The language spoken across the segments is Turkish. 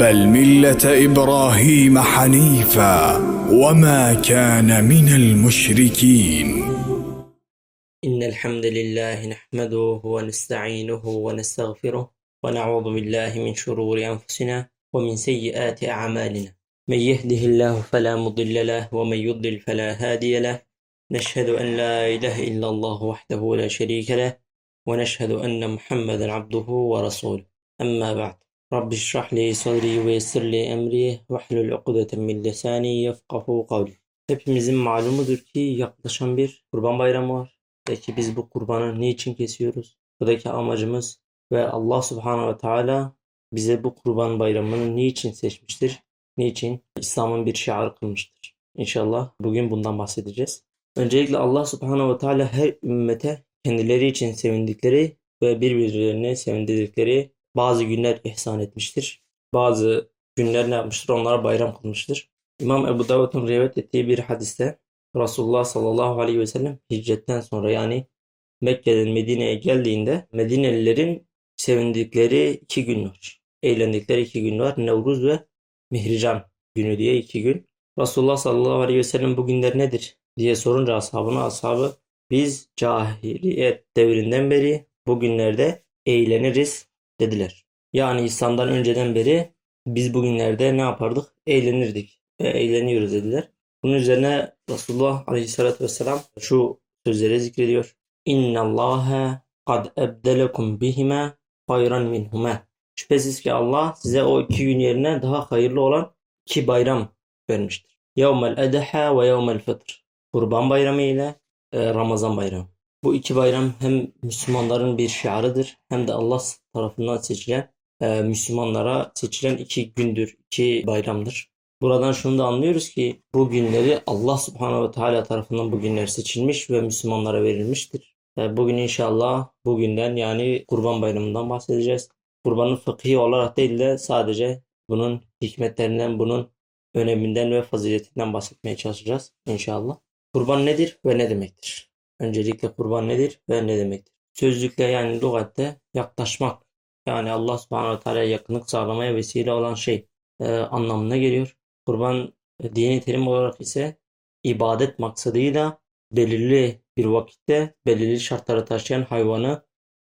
بل ملة إبراهيم حنيفا وما كان من المشركين. إن الحمد لله نحمده ونستعينه ونستغفره ونعوذ بالله من شرور أنفسنا ومن سيئات أعمالنا. من يهده الله فلا مضل له ومن يضلل فلا هادي له. نشهد أن لا إله إلا الله وحده لا شريك له ونشهد أن محمدا عبده ورسوله. أما بعد. Rabbi şrah li sadri ve yessir li emri ve hlul ukdeten min lisani yefkahu kavli. Hepimizin malumudur ki yaklaşan bir kurban bayramı var. Peki biz bu kurbanı niçin kesiyoruz? Buradaki amacımız ve Allah subhanahu ve teala bize bu kurban bayramını niçin seçmiştir? Niçin? İslam'ın bir şiar kılmıştır. İnşallah bugün bundan bahsedeceğiz. Öncelikle Allah subhanahu ve teala her ümmete kendileri için sevindikleri ve birbirlerini sevindirdikleri bazı günler ihsan etmiştir. Bazı günler ne yapmıştır? Onlara bayram kılmıştır. İmam Ebu Davud'un rivayet ettiği bir hadiste Resulullah sallallahu aleyhi ve sellem hicretten sonra yani Mekke'den Medine'ye geldiğinde Medinelilerin sevindikleri iki gün var. Eğlendikleri iki gün var. Nevruz ve Mihrican günü diye iki gün. Resulullah sallallahu aleyhi ve sellem bu günler nedir diye sorunca ashabına ashabı biz cahiliyet devrinden beri bu günlerde eğleniriz dediler. Yani İslam'dan önceden beri biz bugünlerde ne yapardık? Eğlenirdik ve eğleniyoruz dediler. Bunun üzerine Resulullah Aleyhisselatü Vesselam şu sözleri zikrediyor. İnna Allahe kad ebdelekum bihime hayran minhuma. Şüphesiz ki Allah size o iki gün yerine daha hayırlı olan iki bayram vermiştir. Yevmel edeha ve yevmel fıtr. Kurban bayramı ile e, Ramazan bayramı. Bu iki bayram hem Müslümanların bir şiarıdır hem de Allah tarafından seçilen e, Müslümanlara seçilen iki gündür, iki bayramdır. Buradan şunu da anlıyoruz ki bu günleri Allah Subhanahu ve Teala tarafından bu günler seçilmiş ve Müslümanlara verilmiştir. E, bugün inşallah bugünden yani Kurban Bayramı'ndan bahsedeceğiz. Kurbanın fıkhi olarak değil de sadece bunun hikmetlerinden, bunun öneminden ve faziletinden bahsetmeye çalışacağız inşallah. Kurban nedir ve ne demektir? Öncelikle kurban nedir ve ne demektir? Sözlükle yani lügatte yaklaşmak yani Allah subhanahu teala'ya yakınlık sağlamaya vesile olan şey e, anlamına geliyor. Kurban e, dini terim olarak ise ibadet maksadıyla belirli bir vakitte belirli şartları taşıyan hayvanı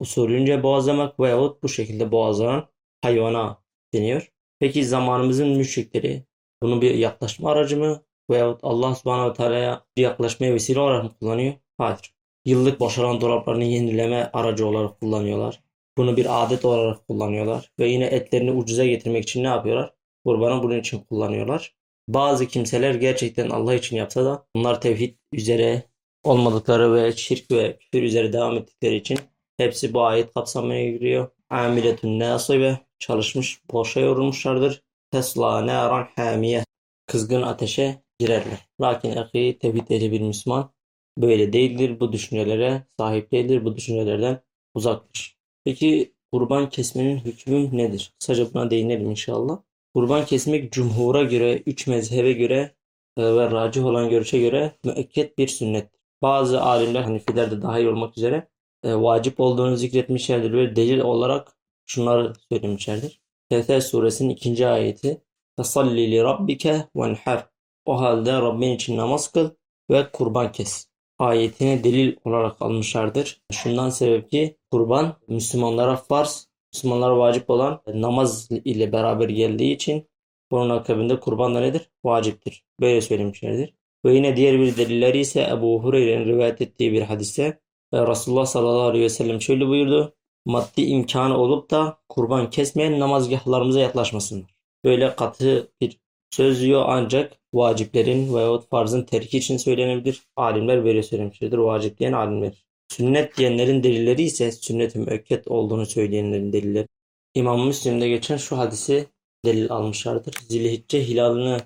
usulünce boğazlamak veyahut bu şekilde boğazlanan hayvana deniyor. Peki zamanımızın müşrikleri bunu bir yaklaşma aracı mı veyahut Allah subhanahu teala'ya bir yaklaşmaya vesile olarak mı kullanıyor? Hayır. Yıllık boşalan dolaplarını yenileme aracı olarak kullanıyorlar. Bunu bir adet olarak kullanıyorlar. Ve yine etlerini ucuza getirmek için ne yapıyorlar? Kurbanı bunun için kullanıyorlar. Bazı kimseler gerçekten Allah için yapsa da bunlar tevhid üzere olmadıkları ve şirk ve küfür üzere devam ettikleri için hepsi bu ayet kapsamına giriyor. Amiletun nasibe çalışmış boşa yorulmuşlardır. Tesla naran hamiye kızgın ateşe girerler. Lakin ahi tevhid ehli bir Müslüman böyle değildir. Bu düşüncelere sahip değildir. Bu düşüncelerden uzaktır. Peki kurban kesmenin hükmü nedir? Kısaca buna değinelim inşallah. Kurban kesmek cumhura göre, üç mezhebe göre e, ve racih olan görüşe göre müekket bir sünnettir. Bazı alimler, Hanifiler de dahil olmak üzere e, vacip olduğunu zikretmişlerdir ve delil olarak şunları söylemişlerdir. Kevser suresinin ikinci ayeti Fesalli li rabbike venher O halde Rabbin için namaz kıl ve kurban kes ayetini delil olarak almışlardır. Şundan sebep ki kurban Müslümanlara farz, Müslümanlara vacip olan namaz ile beraber geldiği için bunun akabinde kurban da nedir? Vaciptir. Böyle söylemişlerdir. Ve yine diğer bir delilleri ise Ebu Hureyre'nin rivayet ettiği bir hadiste Resulullah sallallahu aleyhi ve sellem şöyle buyurdu. Maddi imkanı olup da kurban kesmeyen namazgahlarımıza yaklaşmasınlar. Böyle katı bir söz diyor ancak vaciplerin veyahut farzın terki için söylenebilir. Alimler böyle söylemişlerdir. Vacip diyen alimler. Sünnet diyenlerin delilleri ise sünnet-i olduğunu söyleyenlerin delilleri. İmam Müslim'de geçen şu hadisi delil almışlardır. Zilhicce hilalını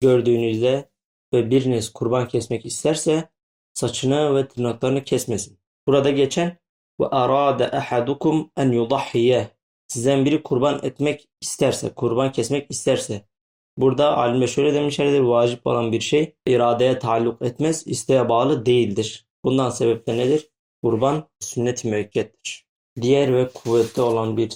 gördüğünüzde ve biriniz kurban kesmek isterse saçını ve tırnaklarını kesmesin. Burada geçen ve arada ahadukum en yudahhiye sizden biri kurban etmek isterse, kurban kesmek isterse Burada alimler şöyle demişlerdir. Vacip olan bir şey iradeye taalluk etmez, isteğe bağlı değildir. Bundan sebeple nedir? Kurban sünnet-i müekkettir. Diğer ve kuvvetli olan bir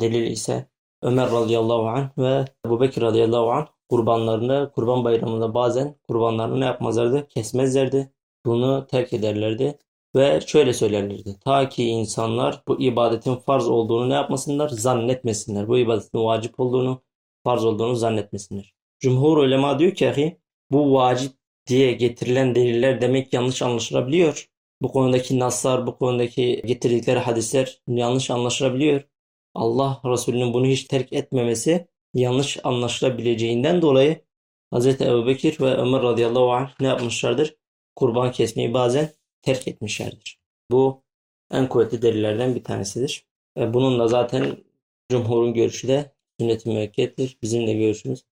delil ise Ömer radıyallahu anh ve Ebu Bekir radıyallahu anh kurbanlarını, kurban bayramında bazen kurbanlarını ne yapmazlardı? Kesmezlerdi. Bunu terk ederlerdi. Ve şöyle söylerlerdi. Ta ki insanlar bu ibadetin farz olduğunu ne yapmasınlar? Zannetmesinler. Bu ibadetin vacip olduğunu, farz olduğunu zannetmesinler. Cumhur ulema diyor ki ahi, bu vacip diye getirilen deliller demek yanlış anlaşılabiliyor. Bu konudaki naslar, bu konudaki getirdikleri hadisler yanlış anlaşılabiliyor. Allah Resulü'nün bunu hiç terk etmemesi yanlış anlaşılabileceğinden dolayı Hz. Ebu Bekir ve Ömer radıyallahu anh ne yapmışlardır? Kurban kesmeyi bazen terk etmişlerdir. Bu en kuvvetli delillerden bir tanesidir. E bununla zaten cumhurun görüşü de sünnet-i müekkettir. Bizim de görüşümüz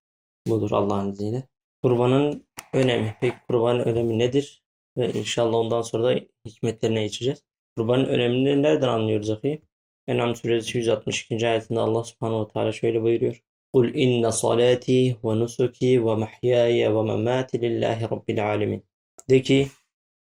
budur Allah'ın izniyle. Kurbanın önemi. Peki kurbanın önemi nedir? Ve inşallah ondan sonra da hikmetlerine geçeceğiz. Kurbanın önemini nereden anlıyoruz ahi? Enam suresi 162. ayetinde Allah subhanahu teala şöyle buyuruyor. Kul inne salati ve nusuki ve mahyaya ve memati lillahi rabbil alemin. De ki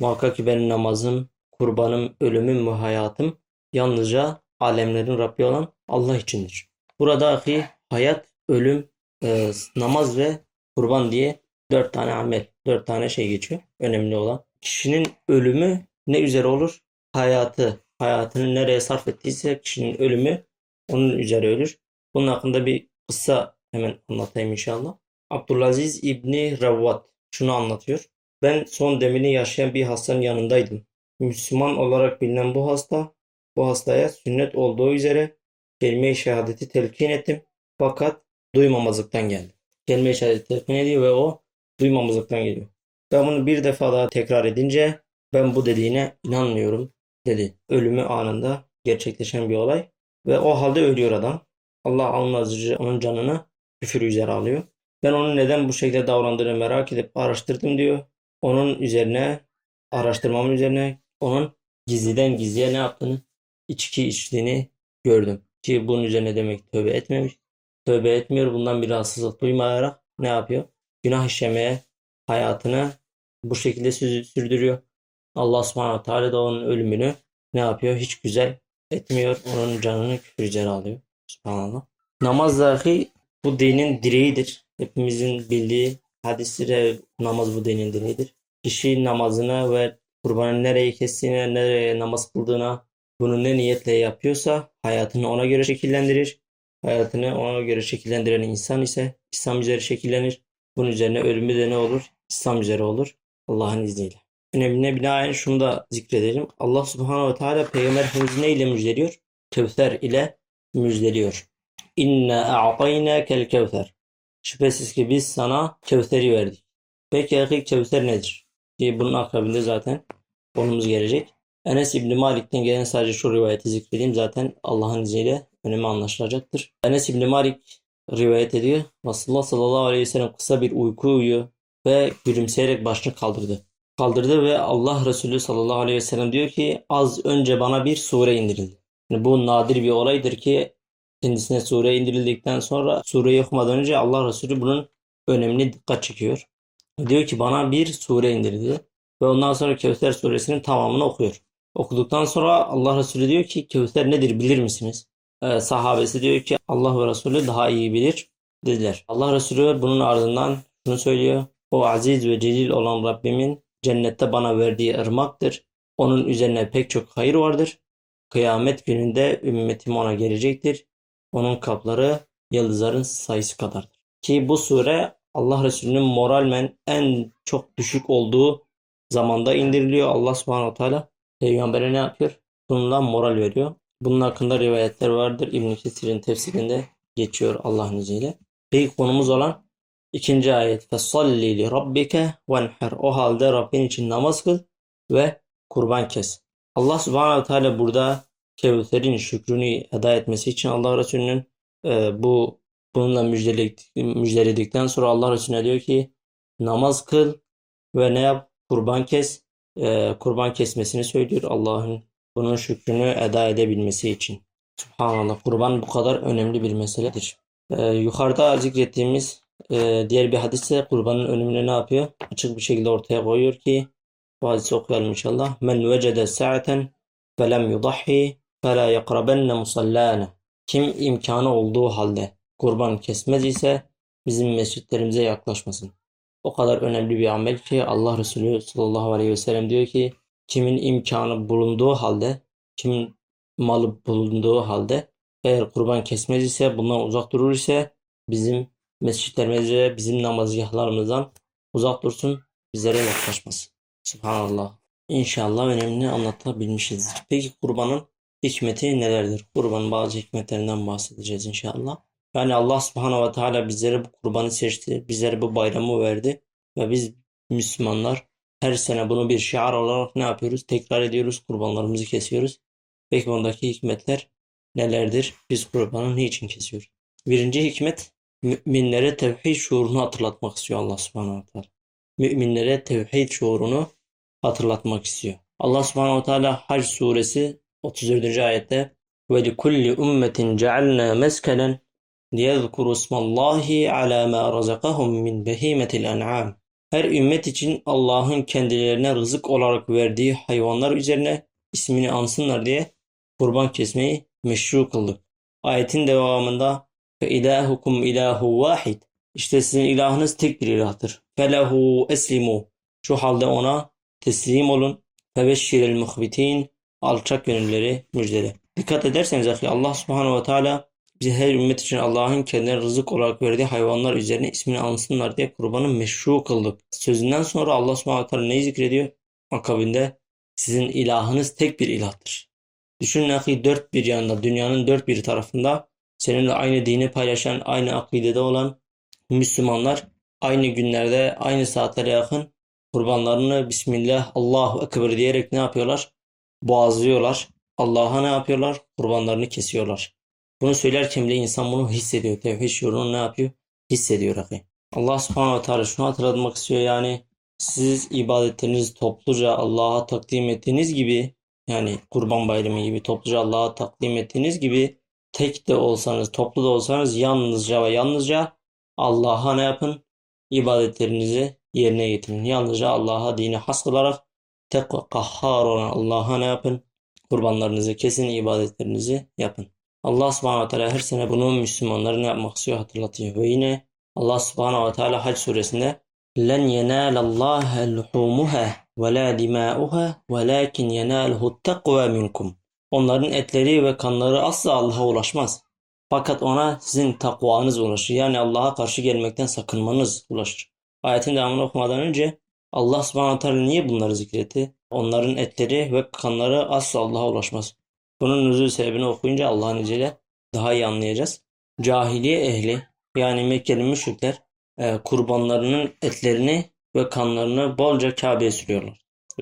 muhakkak ki benim namazım, kurbanım, ölümüm ve hayatım yalnızca alemlerin Rabbi olan Allah içindir. Burada ahi hayat, ölüm, e, namaz ve kurban diye dört tane amel, dört tane şey geçiyor. Önemli olan. Kişinin ölümü ne üzere olur? Hayatı, hayatını nereye sarf ettiyse kişinin ölümü onun üzere ölür. Bunun hakkında bir kısa hemen anlatayım inşallah. Abdülaziz İbni Ravvat şunu anlatıyor. Ben son demini yaşayan bir hastanın yanındaydım. Müslüman olarak bilinen bu hasta, bu hastaya sünnet olduğu üzere kelime-i şehadeti telkin ettim. Fakat duymamazlıktan geldi. Kelime-i şehadeti telkin ediyor ve o duymamazlıktan geliyor. Ben bunu bir defa daha tekrar edince ben bu dediğine inanmıyorum dedi. Ölümü anında gerçekleşen bir olay. Ve o halde ölüyor adam. Allah alnazıcı onun canını küfür üzere alıyor. Ben onun neden bu şekilde davrandığını merak edip araştırdım diyor. Onun üzerine araştırmamın üzerine onun gizliden gizliye ne yaptığını içki içtiğini gördüm. Ki bunun üzerine demek tövbe etmemiş. Tövbe etmiyor. Bundan bir rahatsızlık duymayarak ne yapıyor? Günah işlemeye hayatını bu şekilde sürdürüyor. Allah subhanahu teala da onun ölümünü ne yapıyor? Hiç güzel etmiyor. Onun canını küfür üzere alıyor. Subhanallah. Namaz dahi bu dinin direğidir. Hepimizin bildiği hadisleri namaz bu dinin direğidir. Kişi namazına ve kurbanın nereye kestiğine, nereye namaz kıldığına bunu ne niyetle yapıyorsa hayatını ona göre şekillendirir. Hayatını ona göre şekillendiren insan ise İslam üzere şekillenir. Bunun üzerine ölümü de ne olur? İslam üzere olur. Allah'ın izniyle. Önemine binaen şunu da zikredelim. Allah subhanahu ve teala Peygamber Efendimiz'i ne ile müjdeliyor? Kevser ile müjdeliyor. İnne a'taynakel kevser. Şüphesiz ki biz sana Kevser'i verdik. Peki akik Kevser nedir? Ki bunun akabinde zaten konumuz gelecek. Enes İbni Malik'ten gelen sadece şu rivayeti zikredeyim. Zaten Allah'ın izniyle önemi anlaşılacaktır. Enes İbni Malik rivayet ediyor. Resulullah sallallahu aleyhi ve sellem kısa bir uyku uyuyor ve gülümseyerek başını kaldırdı. Kaldırdı ve Allah Resulü sallallahu aleyhi ve sellem diyor ki az önce bana bir sure indirildi. Yani bu nadir bir olaydır ki kendisine sure indirildikten sonra sureyi okumadan önce Allah Resulü bunun önemli dikkat çekiyor. Diyor ki bana bir sure indirildi ve ondan sonra Kevser suresinin tamamını okuyor. Okuduktan sonra Allah Resulü diyor ki Kevser nedir bilir misiniz? Ee, sahabesi diyor ki Allah ve Resulü daha iyi bilir dediler. Allah Resulü bunun ardından şunu söylüyor. O aziz ve celil olan Rabbimin cennette bana verdiği ırmaktır. Onun üzerine pek çok hayır vardır. Kıyamet gününde ümmetim ona gelecektir. Onun kapları yıldızların sayısı kadardır. Ki bu sure Allah Resulü'nün moralmen en çok düşük olduğu zamanda indiriliyor. Allah subhanahu teala peygambere ne yapıyor? Bununla moral veriyor. Bunun hakkında rivayetler vardır. İbn-i Kesir'in tefsirinde geçiyor Allah'ın izniyle. Peki konumuz olan ikinci ayet. فَصَلِّ لِرَبِّكَ وَنْحَرْ O halde Rabbin için namaz kıl ve kurban kes. Allah subhanahu teala burada Kevser'in şükrünü eda etmesi için Allah Resulü'nün e, bu bununla müjdeledik, müjdeledikten sonra Allah Resulüne diyor ki namaz kıl ve ne yap? Kurban kes. e, kurban kesmesini söylüyor Allah'ın bunun şükrünü eda edebilmesi için. Subhanallah kurban bu kadar önemli bir meseledir. E, yukarıda zikrettiğimiz e, diğer bir hadis de kurbanın önemini ne yapıyor? Açık bir şekilde ortaya koyuyor ki bu hadisi okuyalım inşallah. Men vecede sa'ten felem yudahhi fela yakrabenne musallâne. Kim imkanı olduğu halde kurban kesmez ise bizim mescitlerimize yaklaşmasın. O kadar önemli bir amel ki Allah Resulü sallallahu aleyhi ve sellem diyor ki kimin imkanı bulunduğu halde, kimin malı bulunduğu halde eğer kurban kesmez ise bundan uzak durur ise bizim mescitlerimize, bizim namazgahlarımızdan uzak dursun, bizlere yaklaşmasın. Subhanallah. İnşallah önemini anlatabilmişizdir. Peki kurbanın hikmeti nelerdir? Kurbanın bazı hikmetlerinden bahsedeceğiz inşallah. Yani Allah subhanahu ve teala bizlere bu kurbanı seçti. Bizlere bu bayramı verdi. Ve biz Müslümanlar her sene bunu bir şiar olarak ne yapıyoruz? Tekrar ediyoruz. Kurbanlarımızı kesiyoruz. Peki bundaki hikmetler nelerdir? Biz kurbanı niçin kesiyoruz? Birinci hikmet müminlere tevhid şuurunu hatırlatmak istiyor Allah subhanahu ve teala. Müminlere tevhid şuurunu hatırlatmak istiyor. Allah subhanahu ve teala Hac suresi 34. ayette ve li kulli ummetin cealna meskenen liyezkuru ismallahi ala ma razakahum min behimetil en'am. Her ümmet için Allah'ın kendilerine rızık olarak verdiği hayvanlar üzerine ismini ansınlar diye kurban kesmeyi meşru kıldık. Ayetin devamında ilahukum ilahu vahid. İşte sizin ilahınız tek bir ilahtır. Felehu eslimu. Şu halde ona teslim olun. Febeşşirel muhbitin. Alçak gönülleri müjdele. Dikkat ederseniz Allah subhanahu ve teala bize her ümmet için Allah'ın kendine rızık olarak verdiği hayvanlar üzerine ismini ansınlar diye kurbanı meşru kıldık. Sözünden sonra Allah subhanahu teala neyi zikrediyor? Akabinde sizin ilahınız tek bir ilahtır. Düşünün ahi dört bir yanında, dünyanın dört bir tarafında seninle aynı dini paylaşan, aynı akidede olan Müslümanlar aynı günlerde, aynı saatlere yakın kurbanlarını Bismillah, Allahu Ekber diyerek ne yapıyorlar? Boğazlıyorlar. Allah'a ne yapıyorlar? Kurbanlarını kesiyorlar. Bunu söylerken bile insan bunu hissediyor. Tevhid şuurunu ne yapıyor? Hissediyor ahi. Allah subhanahu ve teala şunu hatırlatmak istiyor yani siz ibadetlerinizi topluca Allah'a takdim ettiğiniz gibi yani kurban bayramı gibi topluca Allah'a takdim ettiğiniz gibi tek de olsanız toplu da olsanız yalnızca ve yalnızca Allah'a ne yapın? İbadetlerinizi yerine getirin. Yalnızca Allah'a dini has kılarak tek kahhar olan Allah'a ne yapın? Kurbanlarınızı kesin, ibadetlerinizi yapın. Allah subhanahu ve teala her sene bunu Müslümanların yapmak istiyor hatırlatıyor. Ve yine Allah subhanahu ve teala Hac suresinde لَنْ يَنَالَ اللّٰهَ لُحُومُهَا وَلَا دِمَاؤُهَا وَلَاكِنْ يَنَالُهُ التَّقْوَى مِنْكُمْ Onların etleri ve kanları asla Allah'a ulaşmaz. Fakat ona sizin takvanız ulaşır. Yani Allah'a karşı gelmekten sakınmanız ulaşır. Ayetin devamını okumadan önce Allah subhanahu teala niye bunları zikretti? Onların etleri ve kanları asla Allah'a ulaşmaz. Bunun nüzul sebebini okuyunca Allah'ın izniyle daha iyi anlayacağız. Cahiliye ehli yani Mekkeli müşrikler e, kurbanlarının etlerini ve kanlarını bolca Kabe'ye sürüyorlar.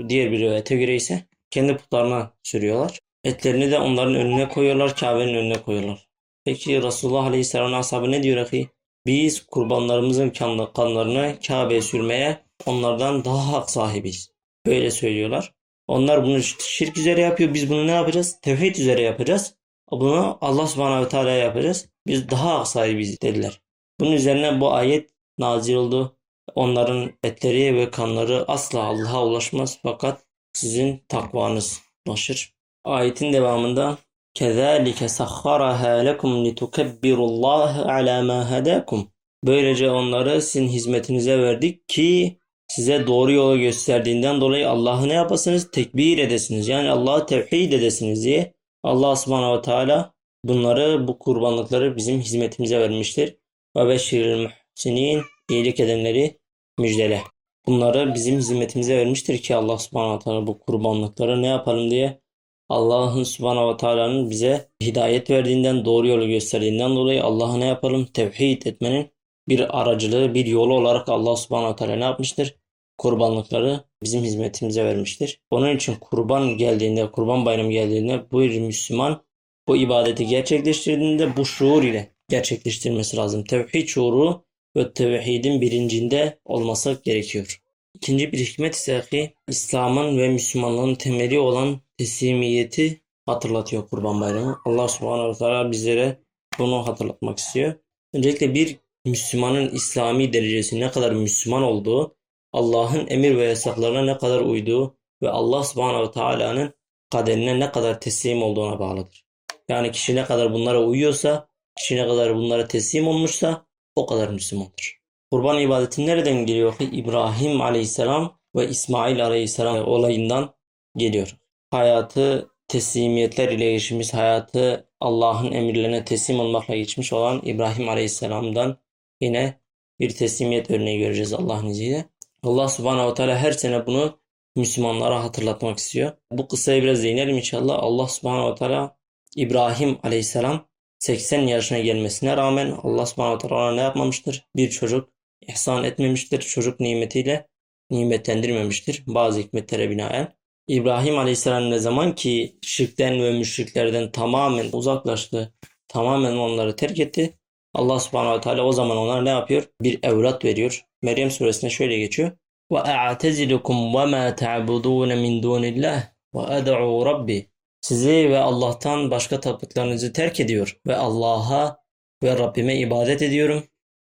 Diğer bir rivayete göre ise kendi putlarına sürüyorlar. Etlerini de onların önüne koyuyorlar, Kabe'nin önüne koyuyorlar. Peki Resulullah Aleyhisselam'ın ashabı ne diyor ahi? Biz kurbanlarımızın kanlarını Kabe'ye sürmeye onlardan daha hak sahibiyiz. Böyle söylüyorlar. Onlar bunu şirk üzere yapıyor. Biz bunu ne yapacağız? Tevhid üzere yapacağız. Bunu Allah subhanahu ve teala yapacağız. Biz daha hak sahibiyiz dediler. Bunun üzerine bu ayet nazil oldu. Onların etleri ve kanları asla Allah'a ulaşmaz fakat sizin takvanız ulaşır. Ayetin devamında كَذَٰلِكَ سَخَّرَهَا لَكُمْ لِتُكَبِّرُوا اللّٰهَ عَلَى مَا هَدَاكُمْ Böylece onları sizin hizmetinize verdik ki size doğru yolu gösterdiğinden dolayı Allah'ı ne yapasınız? Tekbir edesiniz. Yani Allah'ı tevhid edesiniz diye Allah subhanahu ve teala bunları, bu kurbanlıkları bizim hizmetimize vermiştir. Ve beşiril muhsinin iyilik edenleri müjdele. Bunları bizim hizmetimize vermiştir ki Allah subhanahu ve teala bu kurbanlıkları ne yapalım diye Allah'ın subhanahu ve teala'nın bize hidayet verdiğinden, doğru yolu gösterdiğinden dolayı Allah'ı ne yapalım? Tevhid etmenin bir aracılığı, bir yolu olarak Allah subhanahu teala ne yapmıştır? Kurbanlıkları bizim hizmetimize vermiştir. Onun için kurban geldiğinde, kurban bayramı geldiğinde bu Müslüman bu ibadeti gerçekleştirdiğinde bu şuur ile gerçekleştirmesi lazım. Tevhid şuuru ve tevhidin bilincinde olması gerekiyor. İkinci bir hikmet ise ki İslam'ın ve Müslümanlığın temeli olan teslimiyeti hatırlatıyor Kurban Bayramı. Allah subhanahu teala bizlere bunu hatırlatmak istiyor. Öncelikle bir Müslümanın İslami derecesi ne kadar Müslüman olduğu, Allah'ın emir ve yasaklarına ne kadar uyduğu ve Allah subhanahu teala'nın kaderine ne kadar teslim olduğuna bağlıdır. Yani kişi ne kadar bunlara uyuyorsa, kişi ne kadar bunlara teslim olmuşsa o kadar Müslümandır. Kurban ibadeti nereden geliyor? İbrahim aleyhisselam ve İsmail aleyhisselam olayından geliyor. Hayatı teslimiyetler ile geçmiş, hayatı Allah'ın emirlerine teslim olmakla geçmiş olan İbrahim aleyhisselamdan yine bir teslimiyet örneği göreceğiz Allah'ın izniyle. Allah subhanehu ve teala her sene bunu Müslümanlara hatırlatmak istiyor. Bu kıssaya biraz değinelim inşallah. Allah subhanehu ve teala İbrahim aleyhisselam 80 yaşına gelmesine rağmen Allah subhanehu ve teala ne yapmamıştır? Bir çocuk ihsan etmemiştir. Çocuk nimetiyle nimetlendirmemiştir. Bazı hikmetlere binaen. İbrahim Aleyhisselam ne zaman ki şirkten ve müşriklerden tamamen uzaklaştı, tamamen onları terk etti. Allah subhanahu ve teala o zaman ona ne yapıyor? Bir evlat veriyor. Meryem suresinde şöyle geçiyor. Ve a'tezilukum ve ma ta'budun min dunillah ve ad'u rabbi. Sizi ve Allah'tan başka tapıklarınızı terk ediyor ve Allah'a ve Rabbime ibadet ediyorum.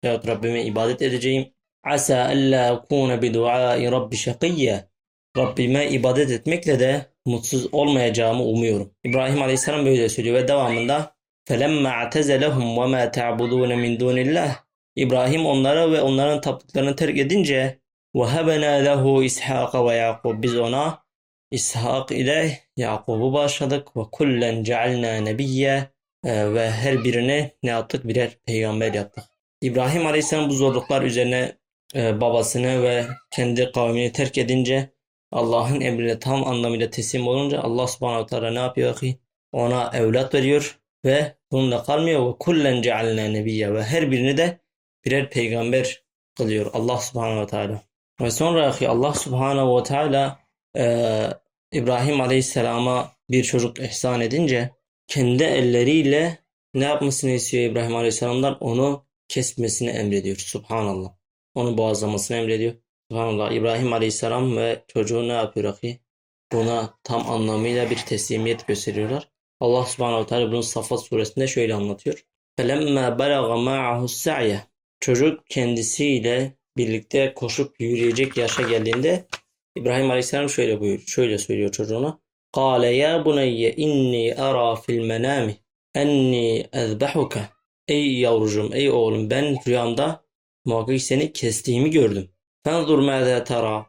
Evet Rabbime ibadet edeceğim. Asa alla akuna bi duai rabbi şakiyye. Rabbime ibadet etmekle de mutsuz olmayacağımı umuyorum. İbrahim Aleyhisselam böyle söylüyor ve devamında فَلَمَّا اَعْتَزَلَهُمْ وَمَا تَعْبُدُونَ مِنْ دُونِ اللّٰهِ İbrahim onlara ve onların taptıklarını terk edince وَهَبَنَا لَهُ إِسْحَاقَ وَيَعْقُبْ Biz ona İshak ile Yakub'u bağışladık ve kullen cealna nebiyye Ee, ve her birine ne yaptık? Birer peygamber yaptık. İbrahim Aleyhisselam bu zorluklar üzerine e, babasını ve kendi kavmini terk edince Allah'ın emrine tam anlamıyla teslim olunca Allah subhanahu teala ne yapıyor ki? Ona evlat veriyor ve bununla kalmıyor ve kullen cealna nebiyye ve her birini de birer peygamber kılıyor Allah subhanahu teala. Ve sonra Allah subhanahu ve teala e, İbrahim Aleyhisselam'a bir çocuk ihsan edince kendi elleriyle ne yapmasını istiyor İbrahim Aleyhisselam'dan? Onu kesmesini emrediyor. Subhanallah. Onu boğazlamasını emrediyor. Subhanallah. İbrahim Aleyhisselam ve çocuğu ne yapıyor ahi? Buna tam anlamıyla bir teslimiyet gösteriyorlar. Allah Subhanahu ve Teala bunu Safat suresinde şöyle anlatıyor. فَلَمَّا بَلَغَ مَعَهُ السَّعْيَ Çocuk kendisiyle birlikte koşup yürüyecek yaşa geldiğinde İbrahim Aleyhisselam şöyle buyur, şöyle söylüyor çocuğuna. قال يا بني إني أرى في المنام أني أذبحك Ey yavrucuğum, ey oğlum ben rüyamda muhakkak seni kestiğimi gördüm. Fenzur mâzâ tara.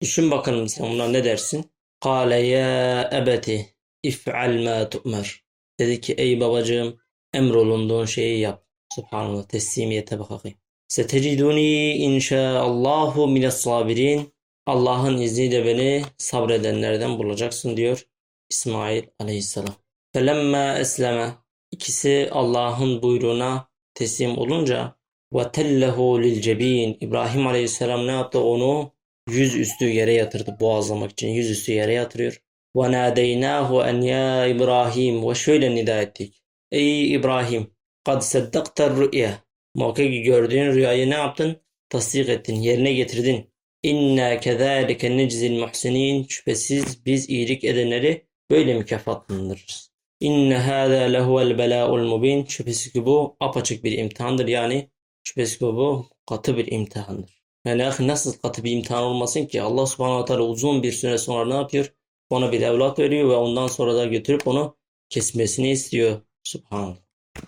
Düşün bakalım sen buna ne dersin? Kâle ya ebeti if'al mâ tu'mer. Dedi ki ey babacığım emrolunduğun şeyi yap. Subhanallah teslimiyete bak bakayım. Seteciduni inşaallahu mines sabirin. Allah'ın izniyle beni sabredenlerden bulacaksın diyor İsmail aleyhisselam. Felemma esleme ikisi Allah'ın buyruğuna teslim olunca ve tellehu lil cebin İbrahim aleyhisselam ne yaptı onu yüzüstü yere yatırdı boğazlamak için yüzüstü yere yatırıyor. Ve nadeynahu en ya İbrahim ve şöyle nida ettik. Ey İbrahim kad seddaktar rü'ye muhakkak gördüğün rüyayı ne yaptın? Tasdik ettin, yerine getirdin. İnna kezalike neczil muhsinin şüphesiz biz iyilik edenleri böyle mükafatlandırırız. İnne hâzâ lehuvel belâul mubin şüphesiz ki bu apaçık bir imtihandır yani şüphesiz ki bu katı bir imtihandır. Yani nasıl katı bir imtihan olmasın ki Allah subhanahu teala uzun bir süre sonra ne yapıyor? Ona bir evlat veriyor ve ondan sonra da götürüp onu kesmesini istiyor. Subhanallah.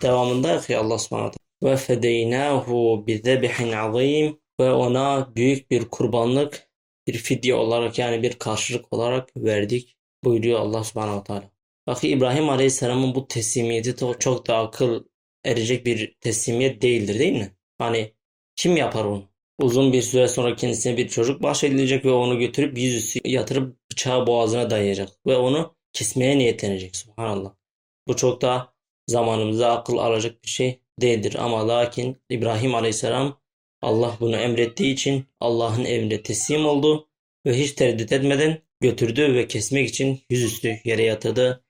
Devamında ki Allah subhanahu ve fedeynâhu bi zebihin azîm ve ona büyük bir kurbanlık, bir fidye olarak yani bir karşılık olarak verdik buyuruyor Allah subhanahu teala. Bakı İbrahim Aleyhisselam'ın bu teslimiyeti çok da akıl erecek bir teslimiyet değildir değil mi? Hani kim yapar onu? Uzun bir süre sonra kendisine bir çocuk bahşedilecek ve onu götürüp yüzüstü yatırıp bıçağı boğazına dayayacak ve onu kesmeye niyetlenecek. Subhanallah. Bu çok da zamanımızda akıl alacak bir şey değildir. Ama lakin İbrahim Aleyhisselam Allah bunu emrettiği için Allah'ın emrine teslim oldu ve hiç tereddüt etmeden götürdü ve kesmek için yüzüstü yere yatırdı.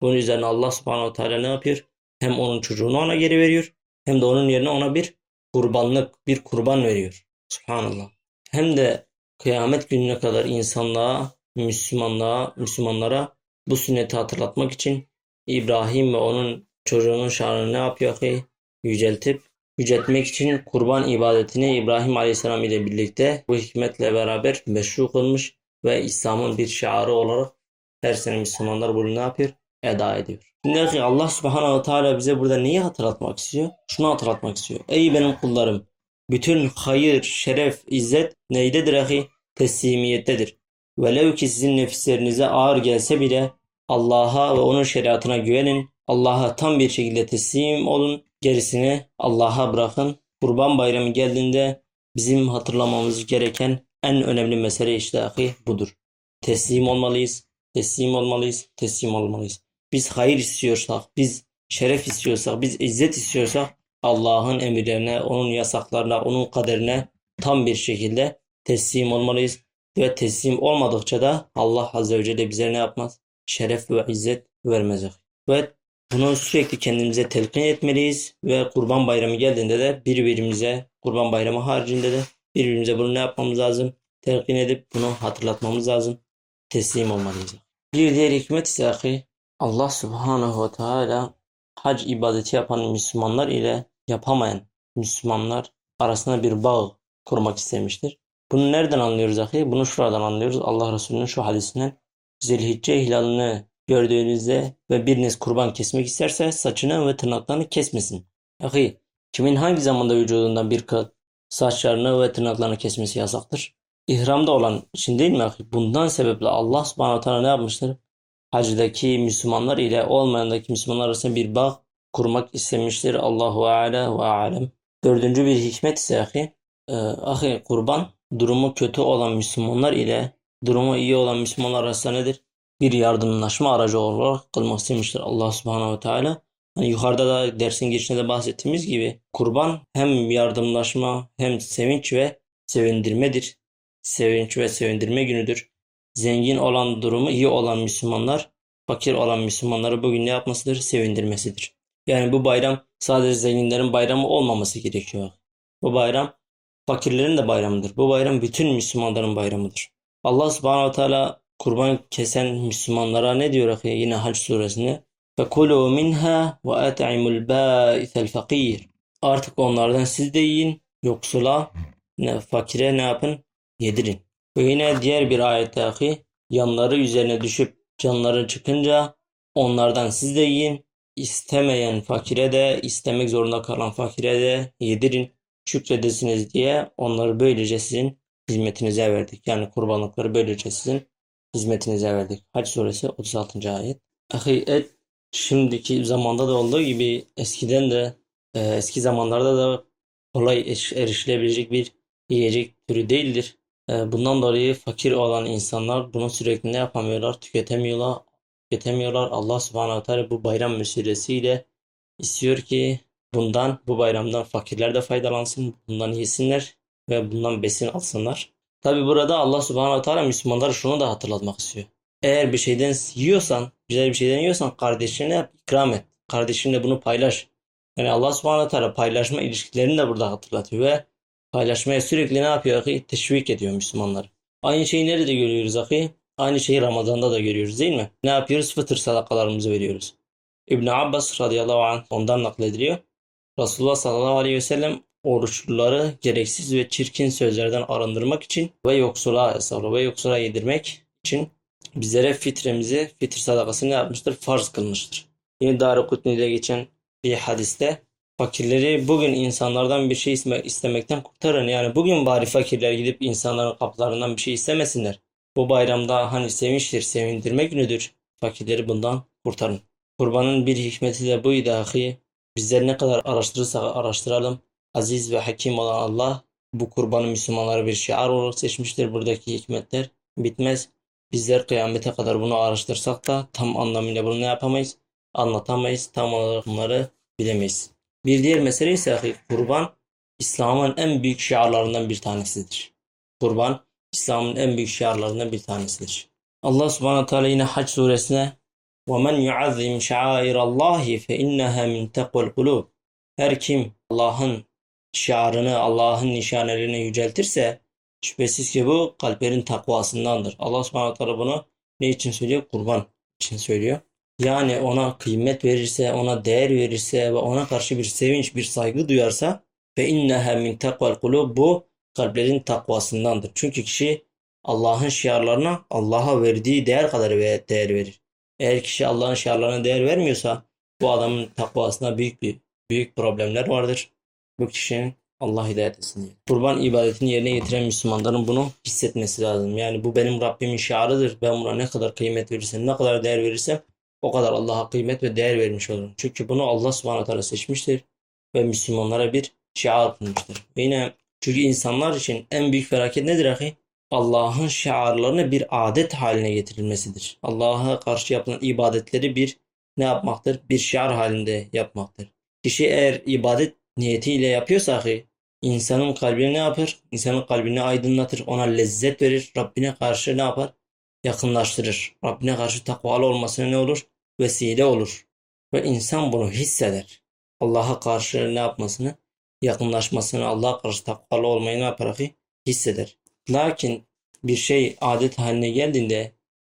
Bunun üzerine Allah subhanahu teala ne yapıyor? Hem onun çocuğunu ona geri veriyor hem de onun yerine ona bir kurbanlık, bir kurban veriyor. Subhanallah. Hem de kıyamet gününe kadar insanlığa, Müslümanlığa, Müslümanlara bu sünneti hatırlatmak için İbrahim ve onun çocuğunun şanını ne yapıyor ki? Yüceltip yüceltmek için kurban ibadetini İbrahim Aleyhisselam ile birlikte bu hikmetle beraber meşru kılmış ve İslam'ın bir şiarı olarak her sene Müslümanlar bunu ne yapıyor? eda ediyor. Şimdi Allah subhanahu teala bize burada neyi hatırlatmak istiyor? Şunu hatırlatmak istiyor. Ey benim kullarım bütün hayır, şeref, izzet neydedir ahi? Teslimiyettedir. Velev ki sizin nefislerinize ağır gelse bile Allah'a ve onun şeriatına güvenin. Allah'a tam bir şekilde teslim olun. Gerisini Allah'a bırakın. Kurban bayramı geldiğinde bizim hatırlamamız gereken en önemli mesele işte ahi budur. Teslim olmalıyız. Teslim olmalıyız. Teslim olmalıyız. Biz hayır istiyorsak, biz şeref istiyorsak, biz izzet istiyorsak Allah'ın emirlerine, onun yasaklarına, onun kaderine tam bir şekilde teslim olmalıyız. Ve teslim olmadıkça da Allah Azze ve Celle bize ne yapmaz? Şeref ve izzet vermeyecek. Ve bunu sürekli kendimize telkin etmeliyiz ve kurban bayramı geldiğinde de birbirimize kurban bayramı haricinde de birbirimize bunu ne yapmamız lazım? Telkin edip bunu hatırlatmamız lazım. Teslim olmalıyız. Bir diğer hikmet ise Allah Subhanahu ve Teala hac ibadeti yapan Müslümanlar ile yapamayan Müslümanlar arasında bir bağ kurmak istemiştir. Bunu nereden anlıyoruz ahi? Bunu şuradan anlıyoruz. Allah Resulü'nün şu hadisinden Zilhicce hilalını gördüğünüzde ve biriniz kurban kesmek isterse saçını ve tırnaklarını kesmesin. Ahi kimin hangi zamanda vücudundan bir kıl saçlarını ve tırnaklarını kesmesi yasaktır? İhramda olan için değil mi ahi? Bundan sebeple Allah subhanahu teala ne yapmıştır? Hacdaki Müslümanlar ile olmayandaki Müslümanlar arasında bir bağ kurmak istemiştir. Allahu Ala ve Alem. Dördüncü bir hikmet ise ahi, e, ahi kurban durumu kötü olan Müslümanlar ile durumu iyi olan Müslümanlar arasında nedir? Bir yardımlaşma aracı olarak kılmak istemiştir Allah Subhanahu ve Teala. Hani yukarıda da dersin girişinde de bahsettiğimiz gibi kurban hem yardımlaşma hem sevinç ve sevindirmedir. Sevinç ve sevindirme günüdür. Zengin olan durumu iyi olan Müslümanlar fakir olan Müslümanları bugün ne yapmasıdır? Sevindirmesidir. Yani bu bayram sadece zenginlerin bayramı olmaması gerekiyor. Bu bayram fakirlerin de bayramıdır. Bu bayram bütün Müslümanların bayramıdır. Allah subhanahu teala kurban kesen Müslümanlara ne diyor ki yine Hac suresinde? فَكُلُوا مِنْهَا وَاَتَعِمُ الْبَائِثَ الْفَقِيرِ Artık onlardan siz de yiyin. Yoksula, ne, fakire ne yapın? Yedirin. Ve yine diğer bir ayette ahi yanları üzerine düşüp canları çıkınca onlardan siz de yiyin istemeyen fakire de istemek zorunda kalan fakire de yedirin şükredesiniz diye onları böylece sizin hizmetinize verdik. Yani kurbanlıkları böylece sizin hizmetinize verdik. Hac suresi 36. ayet. Ahi et şimdiki zamanda da olduğu gibi eskiden de e, eski zamanlarda da kolay erişilebilecek bir yiyecek türü değildir. E, bundan dolayı fakir olan insanlar bunu sürekli ne yapamıyorlar? Tüketemiyorlar tüketemiyorlar. Allah subhanahu teala bu bayram vesilesiyle istiyor ki bundan, bu bayramdan fakirler de faydalansın, bundan yesinler ve bundan besin alsınlar. Tabi burada Allah subhanahu teala Müslümanlara şunu da hatırlatmak istiyor. Eğer bir şeyden yiyorsan, güzel bir şeyden yiyorsan kardeşine ikram et. Kardeşinle bunu paylaş. Yani Allah subhanahu teala paylaşma ilişkilerini de burada hatırlatıyor ve paylaşmaya sürekli ne yapıyor? Teşvik ediyor Müslümanları. Aynı şeyi nerede görüyoruz ahi? Aynı şeyi Ramazan'da da görüyoruz değil mi? Ne yapıyoruz? Fıtır sadakalarımızı veriyoruz. İbn Abbas radıyallahu anh ondan naklediliyor. Resulullah sallallahu aleyhi ve sellem oruçluları gereksiz ve çirkin sözlerden arındırmak için ve yoksula hesapla ve yoksula yedirmek için bizlere fitremizi, fitr sadakasını yapmıştır? Farz kılmıştır. Yine Darukutni'de geçen bir hadiste fakirleri bugün insanlardan bir şey istemekten kurtarın. Yani bugün bari fakirler gidip insanların kapılarından bir şey istemesinler. Bu bayramda hani sevinçtir, sevindirme günüdür. Fakirleri bundan kurtarın. Kurbanın bir hikmeti de buydu ahi. Bizler ne kadar araştırırsak araştıralım. Aziz ve hakim olan Allah bu kurbanı Müslümanlara bir şiar olarak seçmiştir. Buradaki hikmetler bitmez. Bizler kıyamete kadar bunu araştırsak da tam anlamıyla bunu ne yapamayız? Anlatamayız. Tam olarak bunları bilemeyiz. Bir diğer mesele ise kurban İslam'ın en büyük şiarlarından bir tanesidir. Kurban İslam'ın en büyük şiarlarından bir tanesidir. Allah subhanahu teala yine Hac suresine وَمَنْ يُعَظِّمْ شَعَائِرَ اللّٰهِ فَاِنَّهَا مِنْ تَقْوَ الْقُلُوبِ Her kim Allah'ın şiarını, Allah'ın nişanelerini yüceltirse şüphesiz ki bu kalplerin takvasındandır. Allah subhanahu teala bunu ne için söylüyor? Kurban için söylüyor. Yani ona kıymet verirse, ona değer verirse ve ona karşı bir sevinç, bir saygı duyarsa ve inneha min takval kulub bu kalplerin takvasındandır. Çünkü kişi Allah'ın şiarlarına Allah'a verdiği değer kadar değer verir. Eğer kişi Allah'ın şiarlarına değer vermiyorsa bu adamın takvasında büyük bir büyük problemler vardır. Bu kişinin Allah hidayet etsin diye. Kurban ibadetini yerine getiren Müslümanların bunu hissetmesi lazım. Yani bu benim Rabbimin şiarıdır. Ben buna ne kadar kıymet verirsem, ne kadar değer verirsem o kadar Allah'a kıymet ve değer vermiş olurum. Çünkü bunu Allah subhanahu teala seçmiştir ve Müslümanlara bir şiar kılmıştır. Yine çünkü insanlar için en büyük felaket nedir ahi? Allah'ın şiarlarını bir adet haline getirilmesidir. Allah'a karşı yapılan ibadetleri bir ne yapmaktır? Bir şiar halinde yapmaktır. Kişi eğer ibadet niyetiyle yapıyorsa ahi, insanın kalbini ne yapar? İnsanın kalbini aydınlatır, ona lezzet verir, Rabbine karşı ne yapar? Yakınlaştırır. Rabbine karşı takvalı olmasına ne olur? Vesile olur. Ve insan bunu hisseder. Allah'a karşı ne yapmasını? Yakınlaşmasını, Allah'a karşı takvalı olmayı ne yapar ahi? Hisseder. Lakin bir şey adet haline geldiğinde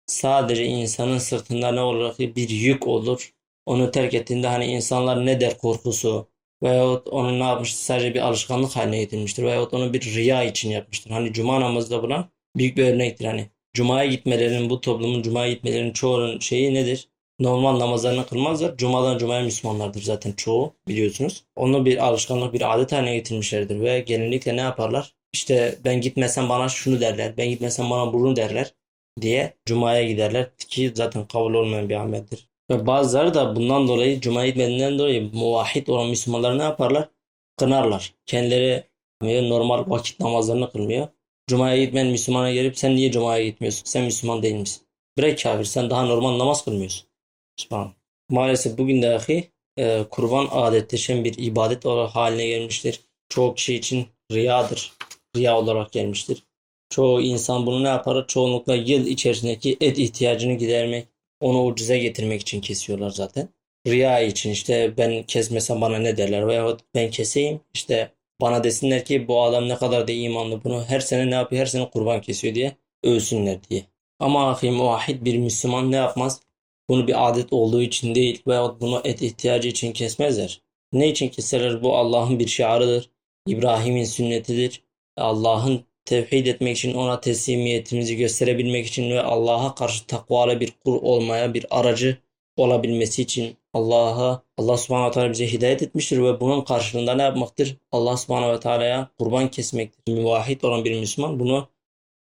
sadece insanın sırtında ne olur? Bir yük olur. Onu terk ettiğinde hani insanlar ne der korkusu veyahut onu ne yapmıştır? Sadece bir alışkanlık haline getirmiştir veyahut onu bir riya için yapmıştır. Hani cuma namazda buna büyük bir örnektir. Hani cumaya gitmelerinin bu toplumun cumaya gitmelerinin çoğunun şeyi nedir? Normal namazlarını kılmazlar. Cumadan cumaya Müslümanlardır zaten çoğu biliyorsunuz. Onu bir alışkanlık, bir adet haline getirmişlerdir ve genellikle ne yaparlar? İşte ben gitmesem bana şunu derler, ben gitmesem bana bunu derler diye Cuma'ya giderler ki zaten kabul olmayan bir ameldir. Ve bazıları da bundan dolayı Cuma'ya gitmediğinden dolayı muvahhid olan Müslümanlar ne yaparlar? Kınarlar. Kendileri normal vakit namazlarını kılmıyor. Cuma'ya gitmeyen Müslümana gelip sen niye Cuma'ya gitmiyorsun? Sen Müslüman değil misin? Bre kafir sen daha normal namaz kılmıyorsun. Subhanallah. Maalesef bugün dahi e, kurban adetleşen bir ibadet olarak haline gelmiştir. Çoğu kişi için riyadır riya olarak gelmiştir. Çoğu insan bunu ne yapar? Çoğunlukla yıl içerisindeki et ihtiyacını gidermek, onu ucuza getirmek için kesiyorlar zaten. Riya için işte ben kesmesem bana ne derler veya ben keseyim işte bana desinler ki bu adam ne kadar da imanlı bunu her sene ne yapıyor her sene kurban kesiyor diye övsünler diye. Ama ahim vahid bir Müslüman ne yapmaz? Bunu bir adet olduğu için değil veya bunu et ihtiyacı için kesmezler. Ne için keserler? Bu Allah'ın bir şiarıdır. İbrahim'in sünnetidir. Allah'ın tevhid etmek için ona teslimiyetimizi gösterebilmek için ve Allah'a karşı takvalı bir kul olmaya bir aracı olabilmesi için Allah'a Allah subhanahu teala bize hidayet etmiştir ve bunun karşılığında ne yapmaktır? Allah subhanahu teala'ya kurban kesmektir. Müvahhid olan bir Müslüman bunu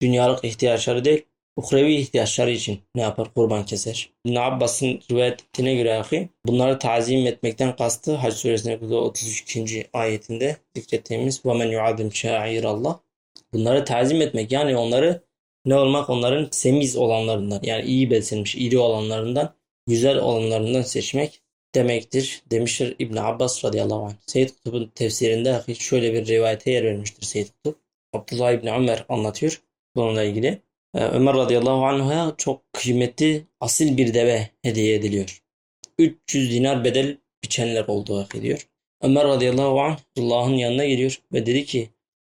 dünyalık ihtiyaçları değil, uhrevi ihtiyaçları için ne yapar? Kurban keser. İbn Abbas'ın rivayetine göre ahi, bunları tazim etmekten kastı Hac suresinin 33. ayetinde zikrettiğimiz وَمَنْ يُعَظِمْ شَاعِرَ Allah Bunları tazim etmek yani onları ne olmak onların semiz olanlarından yani iyi beslenmiş iri olanlarından güzel olanlarından seçmek demektir demiştir İbn Abbas radıyallahu anh. Seyyid Kutub'un tefsirinde şöyle bir rivayete yer vermiştir Seyyid Kutup. Abdullah İbni Ömer anlatıyor bununla ilgili. Ee, Ömer radıyallahu anh'a çok kıymetli asil bir deve hediye ediliyor. 300 dinar bedel biçenler olduğu hak ediyor. Ömer radıyallahu anh Allah'ın yanına geliyor ve dedi ki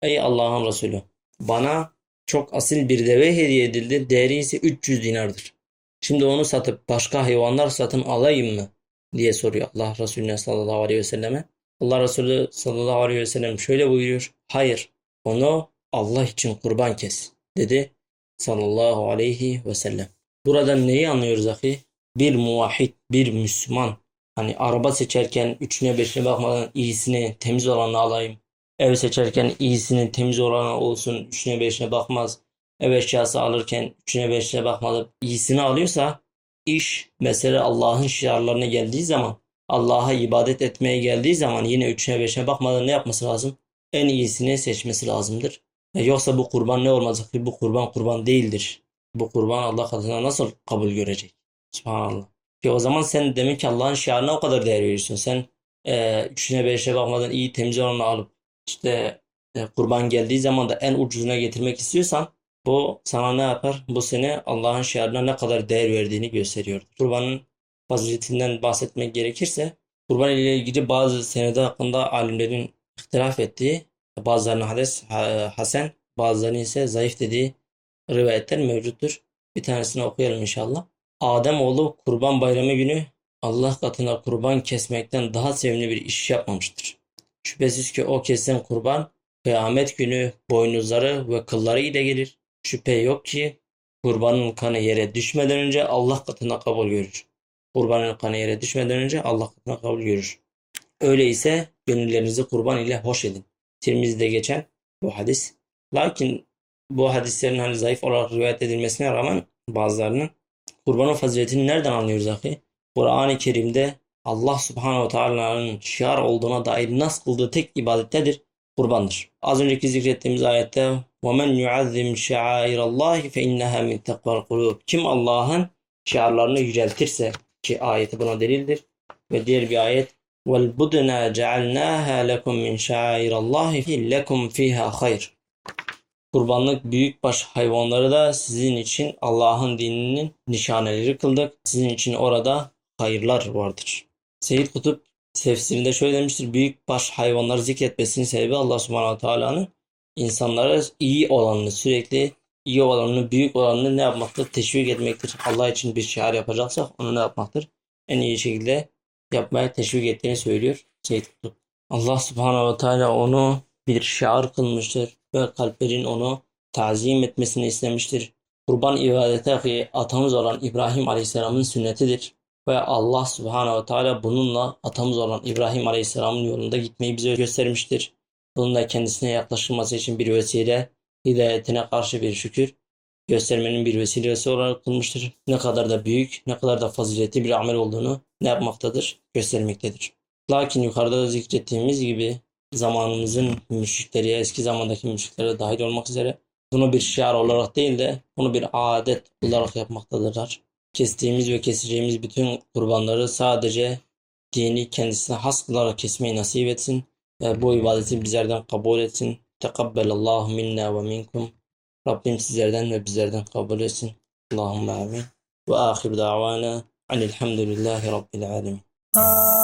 Ey Allah'ın Resulü bana çok asil bir deve hediye edildi. Değeri ise 300 dinardır. Şimdi onu satıp başka hayvanlar satın alayım mı? diye soruyor Allah Resulüne sallallahu aleyhi ve selleme. Allah Resulü sallallahu aleyhi ve sellem şöyle buyuruyor. Hayır onu Allah için kurban kes dedi sallallahu aleyhi ve sellem. Buradan neyi anlıyoruz ahi? Bir muvahhid, bir Müslüman. Hani araba seçerken üçüne beşine bakmadan iyisini, temiz olanı alayım. Ev seçerken iyisini, temiz olanı olsun, üçüne beşine bakmaz. Ev eşyası alırken üçüne beşine bakmalı. iyisini alıyorsa iş mesela Allah'ın şiarlarına geldiği zaman Allah'a ibadet etmeye geldiği zaman yine üçüne beşine bakmadan ne yapması lazım? En iyisini seçmesi lazımdır. E yoksa bu kurban ne olacak ki? Bu kurban kurban değildir. Bu kurban Allah katında nasıl kabul görecek? Subhanallah. Ki o zaman sen demek ki Allah'ın şiarına o kadar değer veriyorsun. Sen e, üçüne beşe bakmadan iyi temiz olanı alıp işte e, kurban geldiği zaman da en ucuzuna getirmek istiyorsan bu sana ne yapar? Bu sene Allah'ın şiarına ne kadar değer verdiğini gösteriyor. Kurbanın faziletinden bahsetmek gerekirse kurban ile ilgili bazı senede hakkında alimlerin ihtilaf ettiği bazılarının hadis hasen bazılarının ise zayıf dediği rivayetler mevcuttur. Bir tanesini okuyalım inşallah. Adem oğlu kurban bayramı günü Allah katına kurban kesmekten daha sevimli bir iş yapmamıştır. Şüphesiz ki o kesen kurban kıyamet günü boynuzları ve kılları ile gelir. Şüphe yok ki kurbanın kanı yere düşmeden önce Allah katına kabul görür. Kurbanın kanı yere düşmeden önce Allah katına kabul görür. Öyleyse gönüllerinizi kurban ile hoş edin. Tirmizi'de geçen bu hadis. Lakin bu hadislerin hani zayıf olarak rivayet edilmesine rağmen bazılarının kurbanın faziletini nereden anlıyoruz ahi? Kur'an-ı Kerim'de Allah Subhanahu ve Taala'nın şiar olduğuna dair nas kıldığı tek ibadettedir kurbandır. Az önceki zikrettiğimiz ayette وَمَنْ يُعَذِّمْ شَعَائِرَ اللّٰهِ فَاِنَّهَا مِنْ تَقْوَى الْقُلُوبِ Kim Allah'ın şiarlarını yüceltirse ki ayeti buna delildir. Ve diğer bir ayet وَالْبُدْنَا جَعَلْنَاهَا لَكُمْ مِنْ شَعَائِرَ اللّٰهِ لَكُمْ فِيهَا خَيْرٌ Kurbanlık büyükbaş hayvanları da sizin için Allah'ın dininin nişaneleri kıldık. Sizin için orada hayırlar vardır. Seyyid Kutup tefsirinde şöyle demiştir. Büyükbaş hayvanları zikretmesinin sebebi Allah subhanahu teala'nın insanlara iyi olanını sürekli iyi olanını, büyük olanını ne yapmaktır? Teşvik etmektir. Allah için bir şiar yapacaksak onu ne yapmaktır? En iyi şekilde yapmaya teşvik ettiğini söylüyor Seyyid Kutup. Allah subhanahu teala onu bir şiar kılmıştır ve kalplerin onu tazim etmesini istemiştir. Kurban ibadeti atamız olan İbrahim Aleyhisselam'ın sünnetidir. Ve Allah Subhanahu ve Teala bununla atamız olan İbrahim Aleyhisselam'ın yolunda gitmeyi bize göstermiştir. Bununla kendisine yaklaşılması için bir vesile, hidayetine karşı bir şükür göstermenin bir vesilesi olarak kılmıştır. Ne kadar da büyük, ne kadar da faziletli bir amel olduğunu ne yapmaktadır? Göstermektedir. Lakin yukarıda da zikrettiğimiz gibi zamanımızın müşrikleri, eski zamandaki müşriklere dahil olmak üzere bunu bir şiar olarak değil de bunu bir adet olarak yapmaktadırlar. Kestiğimiz ve keseceğimiz bütün kurbanları sadece dini kendisine has kılarak kesmeyi nasip etsin ve bu ibadeti bizlerden kabul etsin. Tekabbelallahu minna ve minkum. Rabbim sizlerden ve bizlerden kabul etsin. Allahümme amin. Ve ahir davana anilhamdülillahi rabbil alemin. Ah